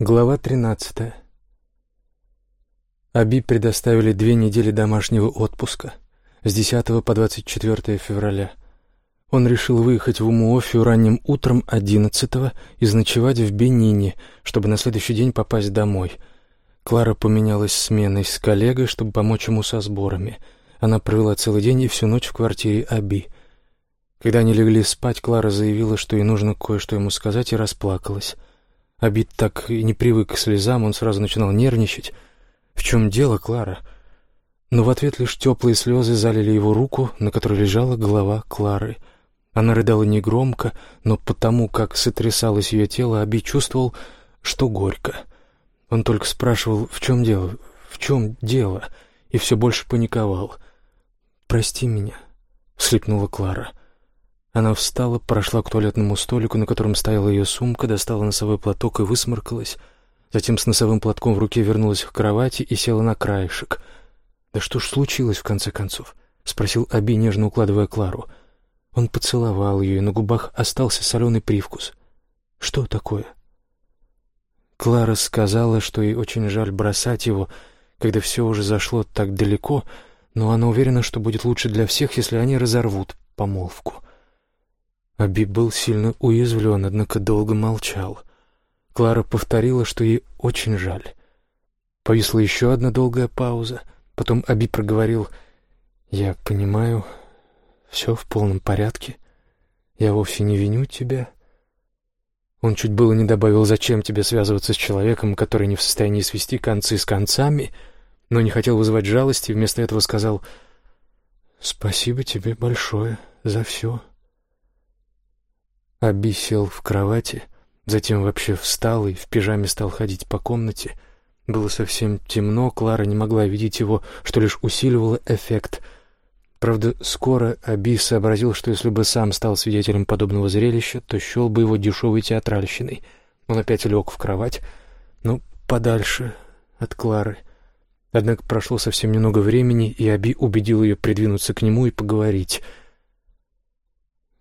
Глава 13. Аби предоставили две недели домашнего отпуска с 10 по 24 февраля. Он решил выехать в Умуофию ранним утром 11 и заночевать в Бенине, чтобы на следующий день попасть домой. Клара поменялась сменой с коллегой, чтобы помочь ему со сборами. Она провела целый день и всю ночь в квартире Аби. Когда они легли спать, Клара заявила, что ей нужно кое-что ему сказать, и расплакалась. Абит так и не привык к слезам, он сразу начинал нервничать. «В чем дело, Клара?» Но в ответ лишь теплые слезы залили его руку, на которой лежала голова Клары. Она рыдала негромко, но потому, как сотрясалось ее тело, Аби чувствовал, что горько. Он только спрашивал, в чем дело, в чем дело, и все больше паниковал. «Прости меня», — слипнула Клара. — она встала, прошла к туалетному столику, на котором стояла ее сумка, достала носовой платок и высморкалась. Затем с носовым платком в руке вернулась к кровати и села на краешек. «Да что ж случилось, в конце концов?» — спросил Аби, нежно укладывая Клару. Он поцеловал ее, и на губах остался соленый привкус. «Что такое?» Клара сказала, что ей очень жаль бросать его, когда все уже зашло так далеко, но она уверена, что будет лучше для всех, если они разорвут помолвку. Аби был сильно уязвлен, однако долго молчал. Клара повторила, что ей очень жаль. Повисла еще одна долгая пауза. Потом Аби проговорил, «Я понимаю, все в полном порядке. Я вовсе не виню тебя». Он чуть было не добавил, «Зачем тебе связываться с человеком, который не в состоянии свести концы с концами?» но не хотел вызывать жалости, вместо этого сказал, «Спасибо тебе большое за все». Аби сел в кровати, затем вообще встал и в пижаме стал ходить по комнате. Было совсем темно, Клара не могла видеть его, что лишь усиливало эффект. Правда, скоро Аби сообразил, что если бы сам стал свидетелем подобного зрелища, то счел бы его дешевой театральщиной. Он опять лег в кровать, но подальше от Клары. Однако прошло совсем немного времени, и Аби убедил ее придвинуться к нему и поговорить —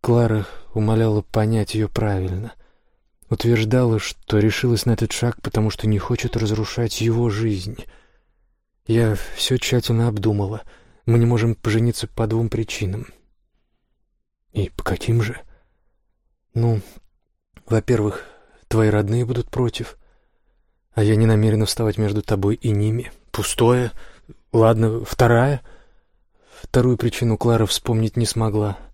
Клара умоляла понять ее правильно. Утверждала, что решилась на этот шаг, потому что не хочет разрушать его жизнь. Я все тщательно обдумала. Мы не можем пожениться по двум причинам. И по каким же? Ну, во-первых, твои родные будут против, а я не намерена вставать между тобой и ними. Пустое. Ладно, вторая. Вторую причину Клара вспомнить не смогла —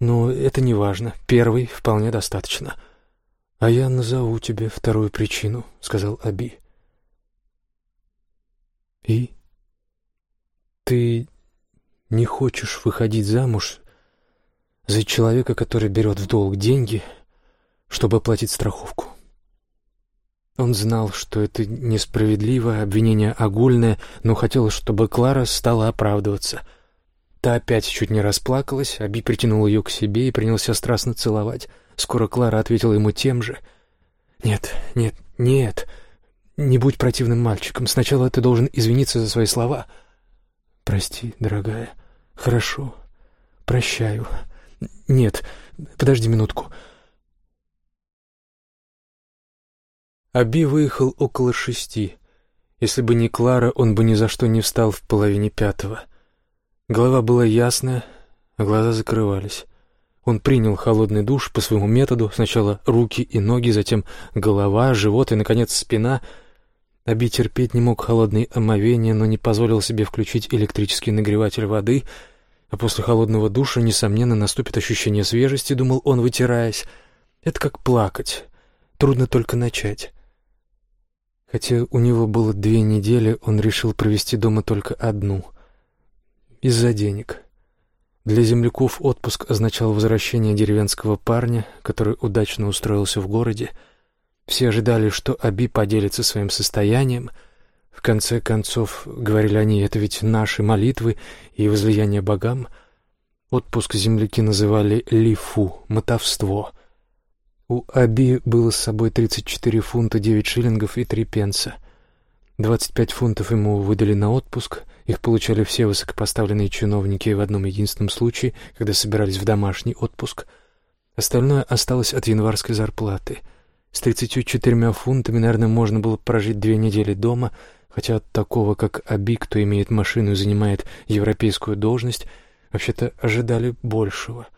но это не важно. Первый вполне достаточно. А я назову тебе вторую причину, сказал Аби. И ты не хочешь выходить замуж за человека, который берет в долг деньги, чтобы оплатить страховку. Он знал, что это несправедливо, обвинение огульное, но хотел, чтобы Клара стала оправдываться — Та опять чуть не расплакалась, Аби притянул ее к себе и принялся страстно целовать. Скоро Клара ответила ему тем же. «Нет, нет, нет, не будь противным мальчиком. Сначала ты должен извиниться за свои слова». «Прости, дорогая. Хорошо. Прощаю. Нет, подожди минутку». Аби выехал около шести. Если бы не Клара, он бы ни за что не встал в половине пятого. Голова была ясная, а глаза закрывались. Он принял холодный душ по своему методу, сначала руки и ноги, затем голова, живот и, наконец, спина. Аби терпеть не мог холодные омовения, но не позволил себе включить электрический нагреватель воды, а после холодного душа, несомненно, наступит ощущение свежести, думал он, вытираясь. Это как плакать, трудно только начать. Хотя у него было две недели, он решил провести дома только одну — из-за денег. Для земляков отпуск означал возвращение деревенского парня, который удачно устроился в городе. Все ожидали, что Аби поделится своим состоянием. В конце концов, говорили они, это ведь наши молитвы и возлияние богам. Отпуск земляки называли лифу, мотовство. У Аби было с собой 34 фунта 9 шиллингов и 3 пенса. 25 фунтов ему выдали на отпуск — их получали все высокопоставленные чиновники в одном единственном случае, когда собирались в домашний отпуск. Остальное осталось от январской зарплаты. С тридцатью четырьмя фунтами, наверное, можно было прожить две недели дома, хотя от такого, как Аби, кто имеет машину и занимает европейскую должность, вообще-то ожидали большего.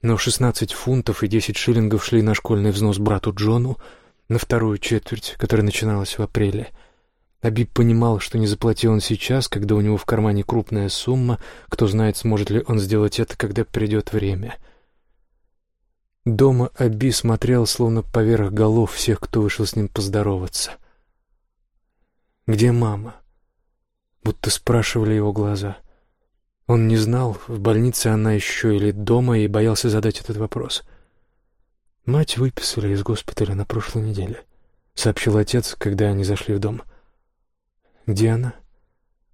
Но шестнадцать фунтов и десять шиллингов шли на школьный взнос брату Джону на вторую четверть, которая начиналась в апреле. Абиб понимал, что не заплатил он сейчас, когда у него в кармане крупная сумма, кто знает, сможет ли он сделать это, когда придет время — Дома Аби смотрел словно поверх голов всех, кто вышел с ним поздороваться. «Где мама?» Будто спрашивали его глаза. Он не знал, в больнице она еще или дома, и боялся задать этот вопрос. «Мать выписали из госпиталя на прошлой неделе», — сообщил отец, когда они зашли в дом. «Где она?»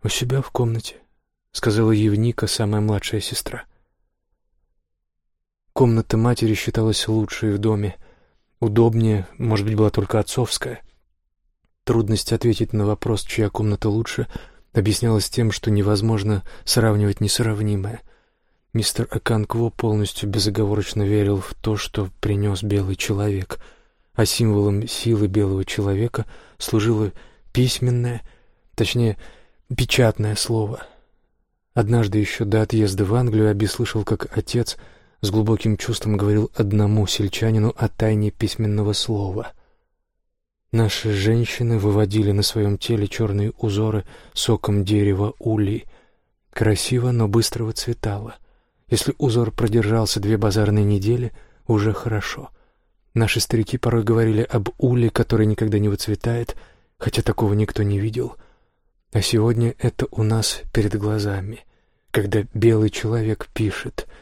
«У себя в комнате», — сказала Евника, самая младшая сестра. Комната матери считалась лучшей в доме. Удобнее, может быть, была только отцовская. Трудность ответить на вопрос, чья комната лучше, объяснялась тем, что невозможно сравнивать несравнимое. Мистер Аканкво полностью безоговорочно верил в то, что принес белый человек, а символом силы белого человека служило письменное, точнее, печатное слово. Однажды еще до отъезда в Англию Аби слышал, как отец — с глубоким чувством говорил одному сельчанину о тайне письменного слова. Наши женщины выводили на своем теле черные узоры соком дерева ули. Красиво, но быстро выцветало. Если узор продержался две базарные недели, уже хорошо. Наши старики порой говорили об уле, который никогда не выцветает, хотя такого никто не видел. А сегодня это у нас перед глазами, когда белый человек пишет —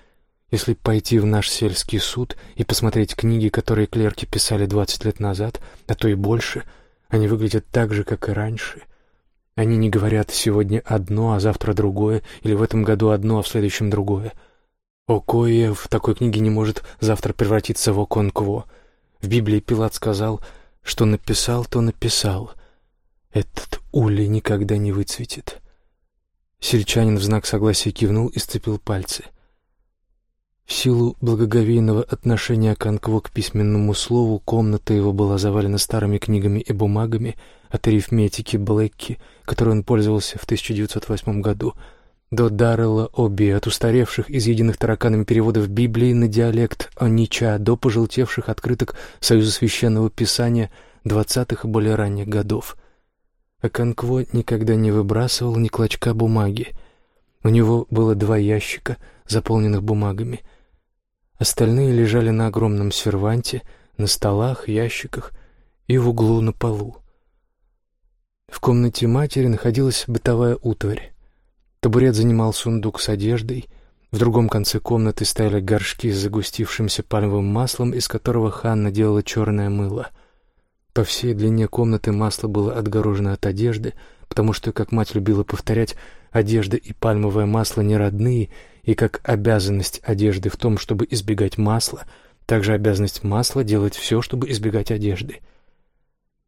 если пойти в наш сельский суд и посмотреть книги, которые клерки писали двадцать лет назад, а то и больше, они выглядят так же, как и раньше. Они не говорят «сегодня одно, а завтра другое», или «в этом году одно, а в следующем другое». Окое в такой книге не может завтра превратиться в оконкво. В Библии Пилат сказал, что написал, то написал. Этот ули никогда не выцветит. Сельчанин в знак согласия кивнул и сцепил пальцы — в силу благоговейного отношения Канкво к письменному слову комната его была завалена старыми книгами и бумагами от арифметики Блэкки, которой он пользовался в 1908 году, до Даррелла Оби, от устаревших, изъеденных тараканами переводов Библии на диалект Онича, до пожелтевших открыток Союза Священного Писания двадцатых и более ранних годов. А Канкво никогда не выбрасывал ни клочка бумаги. У него было два ящика, заполненных бумагами — Остальные лежали на огромном серванте, на столах, ящиках и в углу на полу. В комнате матери находилась бытовая утварь. Табурет занимал сундук с одеждой, в другом конце комнаты стояли горшки с загустившимся пальмовым маслом, из которого Ханна делала черное мыло. По всей длине комнаты масло было отгорожено от одежды, потому что, как мать любила повторять, одежда и пальмовое масло не родные, и как обязанность одежды в том, чтобы избегать масла, также обязанность масла делать все, чтобы избегать одежды.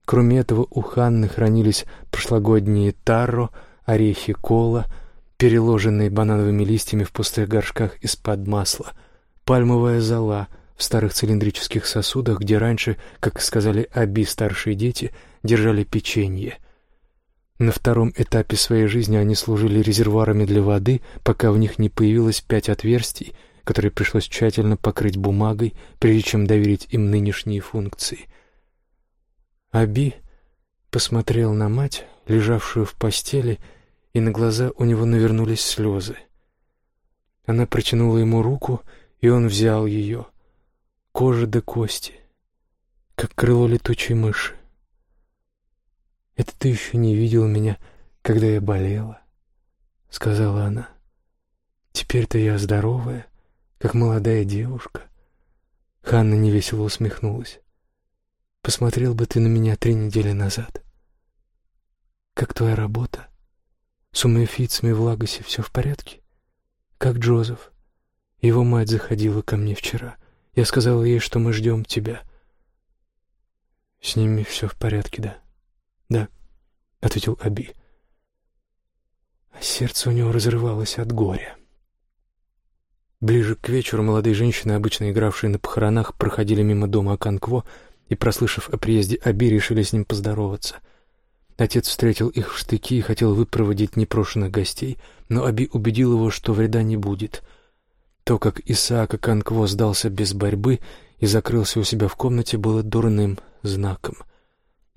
Кроме этого, у Ханны хранились прошлогодние таро, орехи кола, переложенные банановыми листьями в пустых горшках из-под масла, пальмовая зола в старых цилиндрических сосудах, где раньше, как сказали Аби старшие дети, держали печенье — на втором этапе своей жизни они служили резервуарами для воды, пока в них не появилось пять отверстий, которые пришлось тщательно покрыть бумагой, прежде чем доверить им нынешние функции. Аби посмотрел на мать, лежавшую в постели, и на глаза у него навернулись слезы. Она протянула ему руку, и он взял ее. Кожа до кости, как крыло летучей мыши. «Это ты еще не видел меня, когда я болела», — сказала она. «Теперь-то я здоровая, как молодая девушка». Ханна невесело усмехнулась. «Посмотрел бы ты на меня три недели назад. Как твоя работа? С умефицами в Лагосе все в порядке? Как Джозеф? Его мать заходила ко мне вчера. Я сказала ей, что мы ждем тебя». «С ними все в порядке, да?» «Да», — ответил Аби. А сердце у него разрывалось от горя. Ближе к вечеру молодые женщины, обычно игравшие на похоронах, проходили мимо дома Аканкво и, прослышав о приезде Аби, решили с ним поздороваться. Отец встретил их в штыки и хотел выпроводить непрошенных гостей, но Аби убедил его, что вреда не будет. То, как Исаака Канкво сдался без борьбы и закрылся у себя в комнате, было дурным знаком.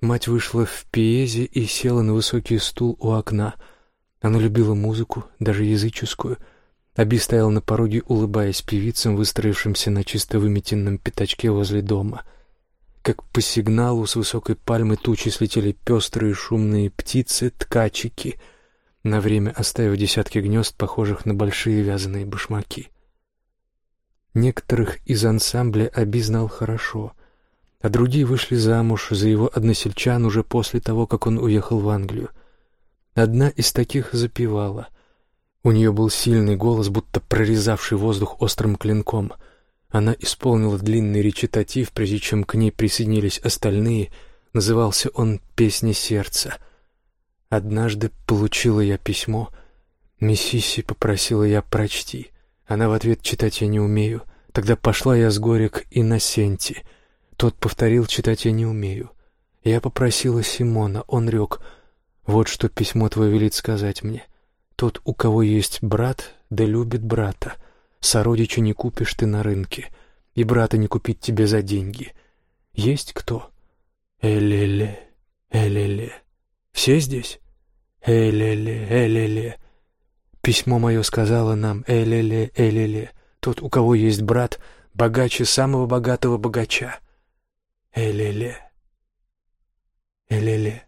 Мать вышла в пиезе и села на высокий стул у окна. Она любила музыку, даже языческую. Аби стоял на пороге, улыбаясь певицам, выстроившимся на чисто выметенном пятачке возле дома. Как по сигналу с высокой пальмы тучи слетели пестрые шумные птицы, ткачики, на время оставив десятки гнезд, похожих на большие вязаные башмаки. Некоторых из ансамбля Аби знал хорошо — а другие вышли замуж за его односельчан уже после того, как он уехал в Англию. Одна из таких запевала. У нее был сильный голос, будто прорезавший воздух острым клинком. Она исполнила длинный речитатив, прежде чем к ней присоединились остальные. Назывался он «Песня сердца». Однажды получила я письмо. Миссиси попросила я прочти. Она в ответ читать я не умею. Тогда пошла я с горя к Инносенти — тот повторил, читать я не умею. Я попросила Симона, он рек, вот что письмо твое велит сказать мне. Тот, у кого есть брат, да любит брата. Сородича не купишь ты на рынке, и брата не купить тебе за деньги. Есть кто? Элеле, элеле. Все здесь? Элеле, элеле. Письмо мое сказала нам элеле, элеле. Тот, у кого есть брат, богаче самого богатого богача. Элеле. Элеле.